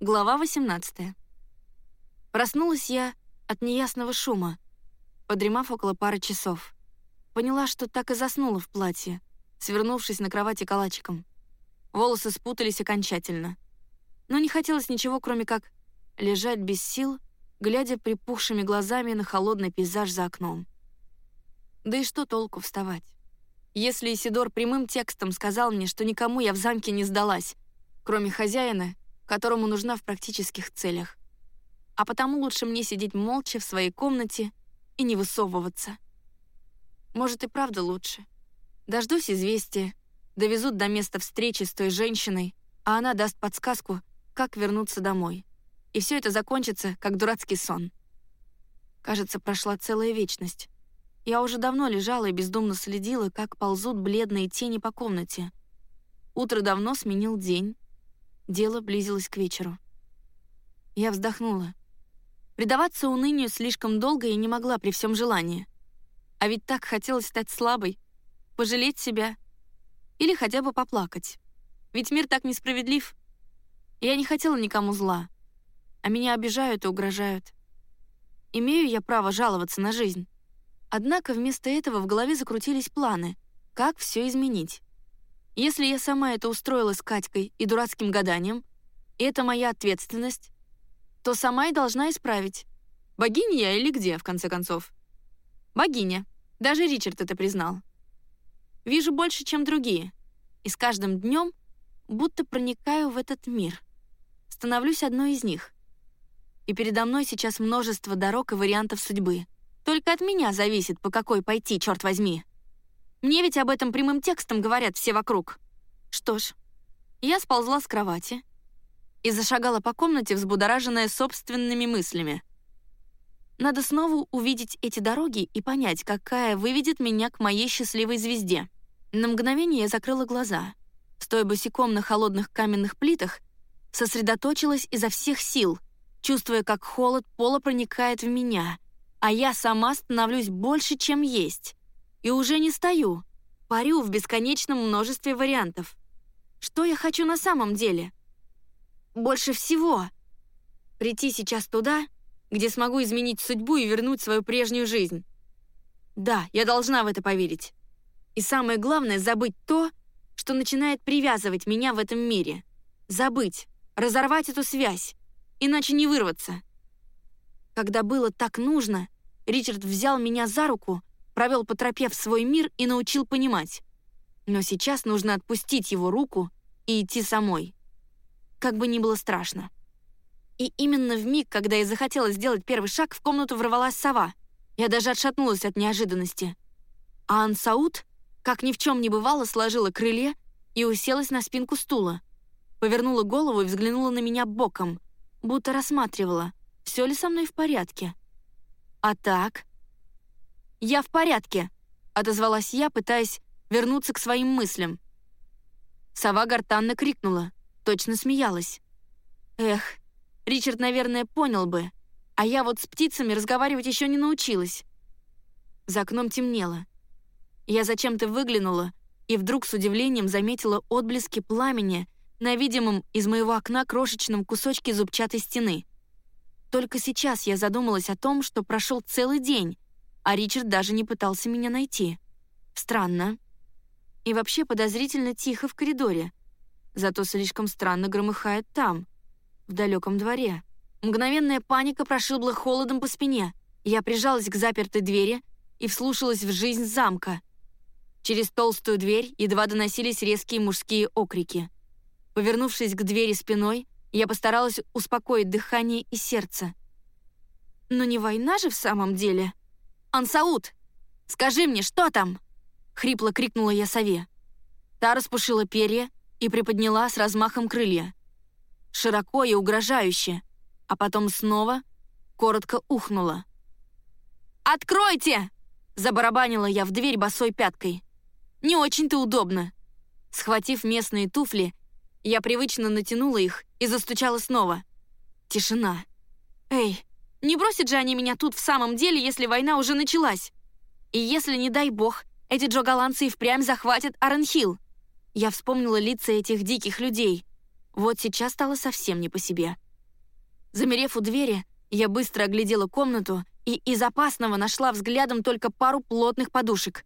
Глава 18. Проснулась я от неясного шума, подремав около пары часов. Поняла, что так и заснула в платье, свернувшись на кровати калачиком. Волосы спутались окончательно. Но не хотелось ничего, кроме как лежать без сил, глядя припухшими глазами на холодный пейзаж за окном. Да и что толку вставать? Если Исидор прямым текстом сказал мне, что никому я в замке не сдалась, кроме хозяина которому нужна в практических целях. А потому лучше мне сидеть молча в своей комнате и не высовываться. Может, и правда лучше. Дождусь известия, довезут до места встречи с той женщиной, а она даст подсказку, как вернуться домой. И все это закончится, как дурацкий сон. Кажется, прошла целая вечность. Я уже давно лежала и бездумно следила, как ползут бледные тени по комнате. Утро давно сменил день, Дело близилось к вечеру. Я вздохнула. Предаваться унынию слишком долго я не могла при всем желании. А ведь так хотелось стать слабой, пожалеть себя или хотя бы поплакать. Ведь мир так несправедлив. Я не хотела никому зла, а меня обижают и угрожают. Имею я право жаловаться на жизнь. Однако вместо этого в голове закрутились планы, как все изменить. Если я сама это устроила с Катькой и дурацким гаданием, и это моя ответственность, то сама и должна исправить. Богиня я или где, в конце концов? Богиня. Даже Ричард это признал. Вижу больше, чем другие. И с каждым днем будто проникаю в этот мир. Становлюсь одной из них. И передо мной сейчас множество дорог и вариантов судьбы. Только от меня зависит, по какой пойти, черт возьми. Мне ведь об этом прямым текстом говорят все вокруг. Что ж, я сползла с кровати и зашагала по комнате, взбудораженная собственными мыслями. Надо снова увидеть эти дороги и понять, какая выведет меня к моей счастливой звезде. На мгновение я закрыла глаза. Стоя босиком на холодных каменных плитах, сосредоточилась изо всех сил, чувствуя, как холод пола проникает в меня, а я сама становлюсь больше, чем есть. И уже не стою, парю в бесконечном множестве вариантов. Что я хочу на самом деле? Больше всего прийти сейчас туда, где смогу изменить судьбу и вернуть свою прежнюю жизнь. Да, я должна в это поверить. И самое главное — забыть то, что начинает привязывать меня в этом мире. Забыть, разорвать эту связь, иначе не вырваться. Когда было так нужно, Ричард взял меня за руку провел по тропе в свой мир и научил понимать. Но сейчас нужно отпустить его руку и идти самой. Как бы ни было страшно. И именно в миг, когда я захотела сделать первый шаг, в комнату ворвалась сова. Я даже отшатнулась от неожиданности. А Ансаут, как ни в чем не бывало, сложила крылья и уселась на спинку стула. Повернула голову и взглянула на меня боком, будто рассматривала, все ли со мной в порядке. А так, «Я в порядке», — отозвалась я, пытаясь вернуться к своим мыслям. Сова гортанно крикнула, точно смеялась. Эх, Ричард, наверное, понял бы, а я вот с птицами разговаривать еще не научилась. За окном темнело. Я зачем-то выглянула и вдруг с удивлением заметила отблески пламени на видимом из моего окна крошечном кусочке зубчатой стены. Только сейчас я задумалась о том, что прошел целый день, а Ричард даже не пытался меня найти. Странно. И вообще подозрительно тихо в коридоре. Зато слишком странно громыхает там, в далеком дворе. Мгновенная паника прошибла холодом по спине. Я прижалась к запертой двери и вслушалась в жизнь замка. Через толстую дверь едва доносились резкие мужские окрики. Повернувшись к двери спиной, я постаралась успокоить дыхание и сердце. Но не война же в самом деле. «Ансаут, скажи мне, что там?» — хрипло крикнула я сове. Та распушила перья и приподняла с размахом крылья. Широко и угрожающе, а потом снова коротко ухнула. «Откройте!» — забарабанила я в дверь босой пяткой. «Не очень-то удобно». Схватив местные туфли, я привычно натянула их и застучала снова. Тишина. «Эй, не бросят же они меня тут в самом деле, если война уже началась. И если, не дай бог, эти джоголандцы и впрямь захватят Аренхилл. Я вспомнила лица этих диких людей. Вот сейчас стало совсем не по себе. Замерев у двери, я быстро оглядела комнату и из опасного нашла взглядом только пару плотных подушек.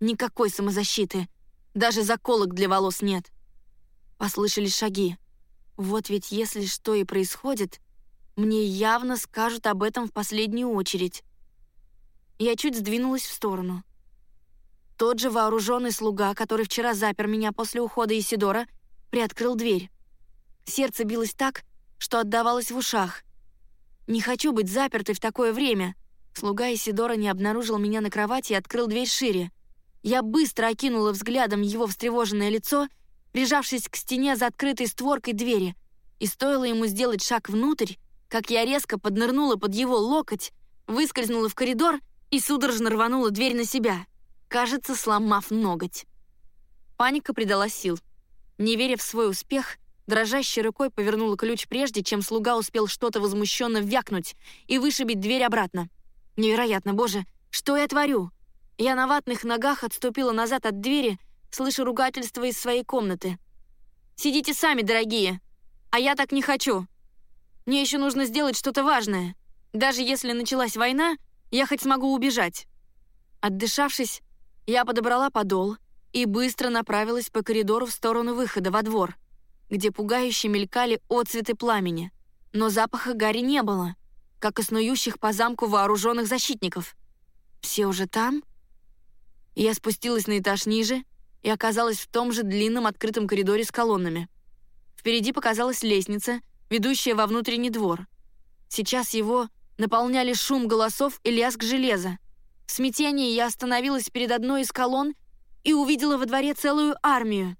Никакой самозащиты. Даже заколок для волос нет. Послышались шаги. Вот ведь если что и происходит, мне явно скажут об этом в последнюю очередь. Я чуть сдвинулась в сторону. Тот же вооруженный слуга, который вчера запер меня после ухода Исидора, приоткрыл дверь. Сердце билось так, что отдавалось в ушах. Не хочу быть запертой в такое время. Слуга Исидора не обнаружил меня на кровати и открыл дверь шире. Я быстро окинула взглядом его встревоженное лицо, прижавшись к стене за открытой створкой двери, и стоило ему сделать шаг внутрь, как я резко поднырнула под его локоть, выскользнула в коридор и судорожно рванула дверь на себя, кажется, сломав ноготь. Паника придала сил. Не веря в свой успех, дрожащей рукой повернула ключ прежде, чем слуга успел что-то возмущенно вякнуть и вышибить дверь обратно. Невероятно, боже, что я творю? Я на ватных ногах отступила назад от двери, слыша ругательство из своей комнаты. «Сидите сами, дорогие! А я так не хочу! Мне еще нужно сделать что-то важное. Даже если началась война, я хоть смогу убежать». Отдышавшись, я подобрала подол и быстро направилась по коридору в сторону выхода во двор, где пугающе мелькали отцветы пламени, но запаха гари не было, как и снующих по замку вооруженных защитников. Все уже там? Я спустилась на этаж ниже и оказалась в том же длинном открытом коридоре с колоннами. Впереди показалась лестница, ведущая во внутренний двор. Сейчас его наполняли шум голосов и лязг железа. В смятении я остановилась перед одной из колонн и увидела во дворе целую армию.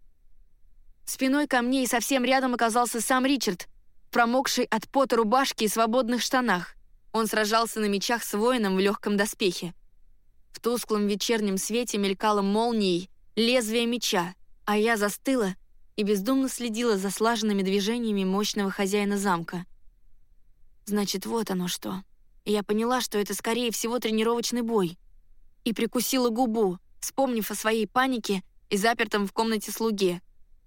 Спиной ко мне и совсем рядом оказался сам Ричард, промокший от пота рубашки и свободных штанах. Он сражался на мечах с воином в легком доспехе. В тусклом вечернем свете мелькало молнией лезвие меча, а я застыла и бездумно следила за слаженными движениями мощного хозяина замка. Значит, вот оно что. я поняла, что это, скорее всего, тренировочный бой. И прикусила губу, вспомнив о своей панике и запертом в комнате слуге.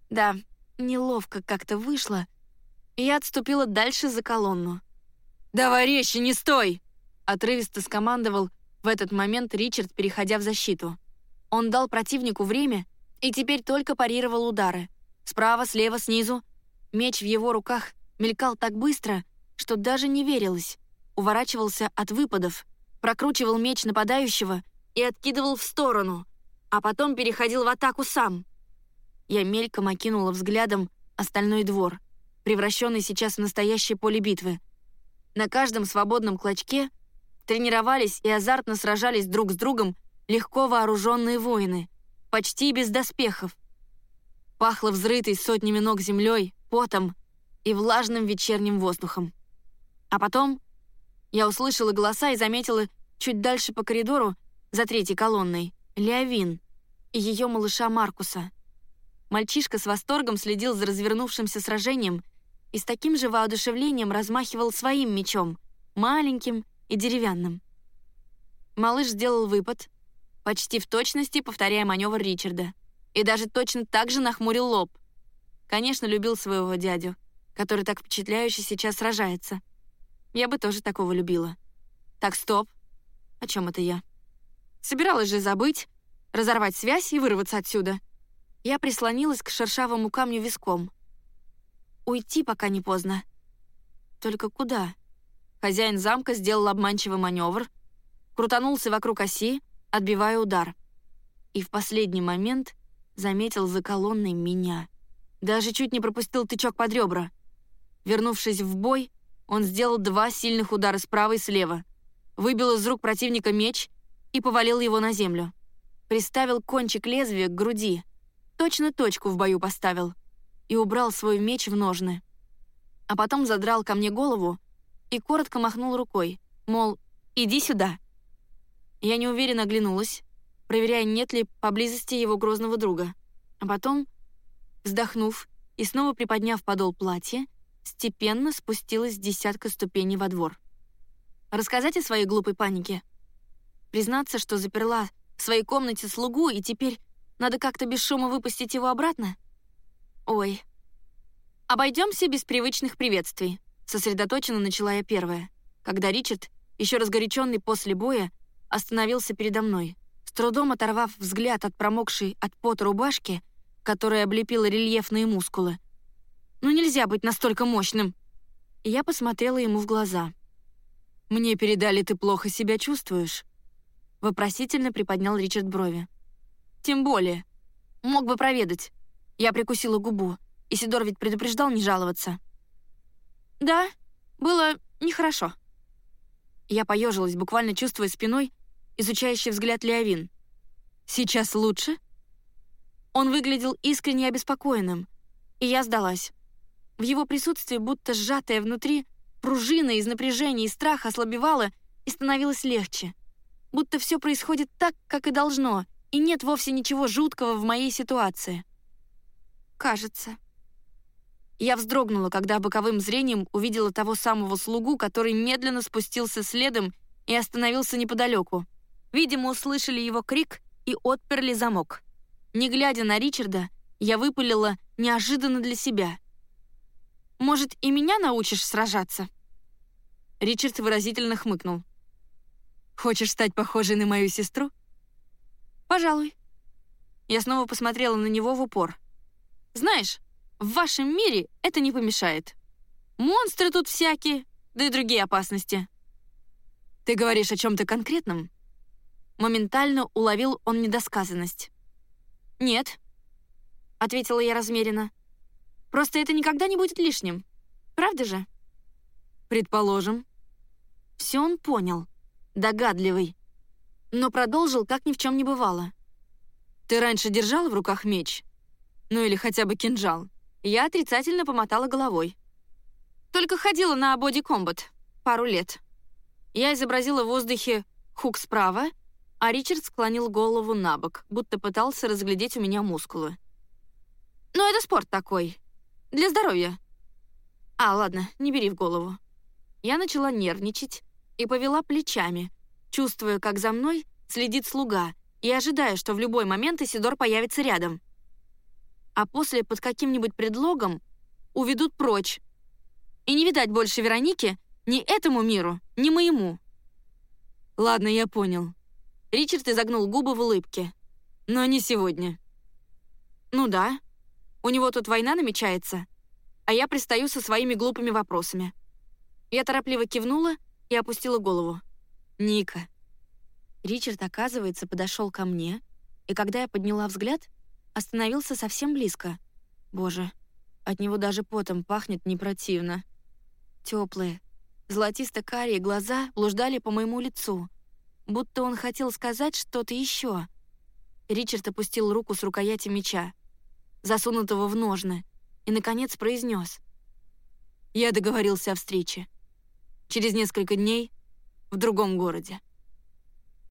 Да, неловко как-то вышло, и я отступила дальше за колонну. «Давай резче, не стой!» Отрывисто скомандовал в этот момент Ричард, переходя в защиту. Он дал противнику время и теперь только парировал удары. Справа, слева, снизу. Меч в его руках мелькал так быстро, что даже не верилось. Уворачивался от выпадов, прокручивал меч нападающего и откидывал в сторону, а потом переходил в атаку сам. Я мельком окинула взглядом остальной двор, превращенный сейчас в настоящее поле битвы. На каждом свободном клочке тренировались и азартно сражались друг с другом легко вооруженные воины, почти без доспехов. Пахло взрытой сотнями ног землей, потом и влажным вечерним воздухом. А потом я услышала голоса и заметила чуть дальше по коридору, за третьей колонной, Леовин и ее малыша Маркуса. Мальчишка с восторгом следил за развернувшимся сражением и с таким же воодушевлением размахивал своим мечом, маленьким и деревянным. Малыш сделал выпад, почти в точности повторяя маневр Ричарда, и даже точно так же нахмурил лоб. Конечно, любил своего дядю, который так впечатляюще сейчас сражается. Я бы тоже такого любила. Так, стоп. О чем это я? Собиралась же забыть, разорвать связь и вырваться отсюда. Я прислонилась к шершавому камню виском. Уйти пока не поздно. Только куда? Хозяин замка сделал обманчивый маневр, крутанулся вокруг оси, отбивая удар. И в последний момент заметил за колонной меня. Даже чуть не пропустил тычок под ребра. Вернувшись в бой, он сделал два сильных удара справа и слева, выбил из рук противника меч и повалил его на землю. Приставил кончик лезвия к груди, точно точку в бою поставил и убрал свой меч в ножны. А потом задрал ко мне голову и коротко махнул рукой, мол, иди сюда. Я неуверенно оглянулась, проверяя, нет ли поблизости его грозного друга. А потом, вздохнув и снова приподняв подол платья, степенно спустилась десятка ступеней во двор. Рассказать о своей глупой панике? Признаться, что заперла в своей комнате слугу, и теперь надо как-то без шума выпустить его обратно? Ой. Обойдемся без привычных приветствий. Сосредоточенно начала я первая, когда Ричард, еще разгоряченный после боя, остановился передо мной, с трудом оторвав взгляд от промокшей от пота рубашки, которая облепила рельефные мускулы. «Ну нельзя быть настолько мощным!» И я посмотрела ему в глаза. «Мне передали, ты плохо себя чувствуешь?» Вопросительно приподнял Ричард брови. «Тем более. Мог бы проведать». Я прикусила губу. Исидор ведь предупреждал не жаловаться. «Да, было нехорошо». Я поежилась, буквально чувствуя спиной изучающий взгляд Леовин. «Сейчас лучше?» Он выглядел искренне обеспокоенным, и я сдалась. В его присутствии, будто сжатая внутри, пружина из напряжения и страха ослабевала и становилось легче. Будто все происходит так, как и должно, и нет вовсе ничего жуткого в моей ситуации. Кажется. Я вздрогнула, когда боковым зрением увидела того самого слугу, который медленно спустился следом и остановился неподалеку. Видимо, услышали его крик и отперли замок. Не глядя на Ричарда, я выпалила неожиданно для себя. «Может, и меня научишь сражаться?» Ричард выразительно хмыкнул. «Хочешь стать похожей на мою сестру?» «Пожалуй». Я снова посмотрела на него в упор. «Знаешь, в вашем мире это не помешает. Монстры тут всякие, да и другие опасности. Ты говоришь о чем-то конкретном? Моментально уловил он недосказанность. Нет, ответила я размеренно. Просто это никогда не будет лишним. Правда же? Предположим. Все он понял. Догадливый. Но продолжил, как ни в чем не бывало. Ты раньше держал в руках меч? Ну или хотя бы кинжал? Я отрицательно помотала головой. Только ходила на боди-комбат пару лет. Я изобразила в воздухе хук справа, а Ричард склонил голову на бок, будто пытался разглядеть у меня мускулы. «Но это спорт такой. Для здоровья». «А, ладно, не бери в голову». Я начала нервничать и повела плечами, чувствуя, как за мной следит слуга и ожидая, что в любой момент Исидор появится рядом а после под каким-нибудь предлогом уведут прочь. И не видать больше Вероники ни этому миру, ни моему. Ладно, я понял. Ричард изогнул губы в улыбке. Но не сегодня. Ну да. У него тут война намечается, а я пристаю со своими глупыми вопросами. Я торопливо кивнула и опустила голову. Ника. Ричард, оказывается, подошел ко мне, и когда я подняла взгляд, остановился совсем близко. Боже, от него даже потом пахнет не противно. Теплые, золотисто-карие глаза блуждали по моему лицу, будто он хотел сказать что-то еще. Ричард опустил руку с рукояти меча, засунутого в ножны, и, наконец, произнес. «Я договорился о встрече. Через несколько дней в другом городе».